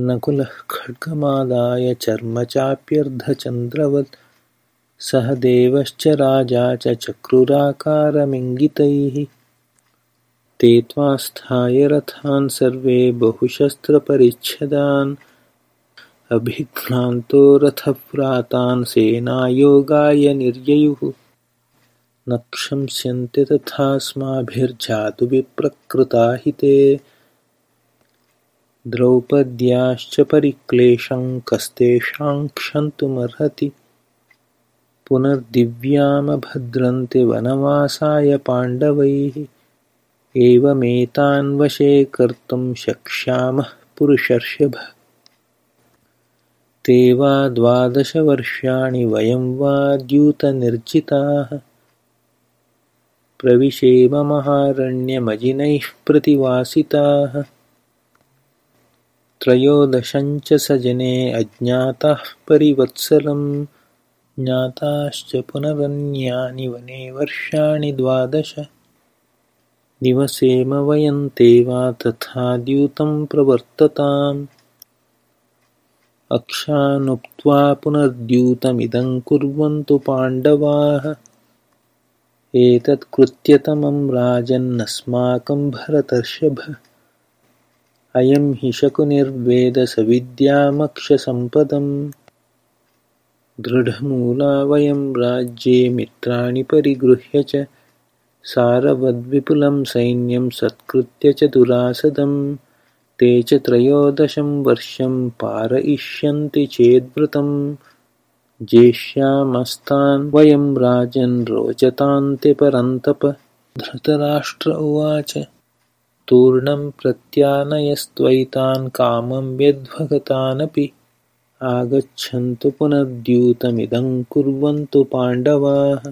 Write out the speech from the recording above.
नकुलः खड्गमादाय चर्मचाप्यर्धचन्द्रवत् देवश्च राजा च चक्रुराकारमिङ्गितैः ते त्वास्थाय रथान् सर्वे बहुशस्त्रपरिच्छदान्। अभिघ्नान्तो रथव्रातान् सेनायोगाय निर्ययुः। न क्षंस्यन्ते तथास्माभिर्जातुविप्रकृता हि ते द्रौपद्याश्च परिक्लेशं कस्तेषां क्षन्तुमर्हति। पुनर्दिव्यामभद्रन्ते वनवासाय पाण्डवैः। एवमेतान् वशे कर्तुं शक्ष्यामः पुरुषर्षभ। ते वा द्वादशवर्षाणि वयं वा द्यूतनिर्जिताः। प्रविशेममहारण्यमजिनैः प्रतिवासिताः त्रयोदशञ्च जने अज्ञाताः परिवत्सरं ज्ञाताश्च पुनरन्यानि वने वर्षाणि द्वादश। निवसेम वयं ते वा तथा द्यूतं प्रवर्तताम्। अक्षानुक्त्वा पुनर्द्यूतमिदं कुर्वन्तु पाण्डवाः। एतत्कृत्यतमं राजन्नस्माकं भरतर्षभ अयं हि शकुनिर्वेदसविद्यामक्षसम्पदम्। दृढमूला वयं राज्ये मित्राणि परिगृह्य च सारवद्विपुलं सैन्यं सत्कृत्य च दुरासदं ते च त्रयोदशं वर्षं पारयिष्यन्ति चेद्व्रतं जेष्यामस्तान् वयं राजन् रोचतान्ते परन्तप। धृतराष्ट्र उवाच तूर्णं प्रत्यानयस्त्वैतान् कामं यद्वगतानपि आगच्छन्तु पुनर्द्यूतमिदं कुर्वन्तु पाण्डवाः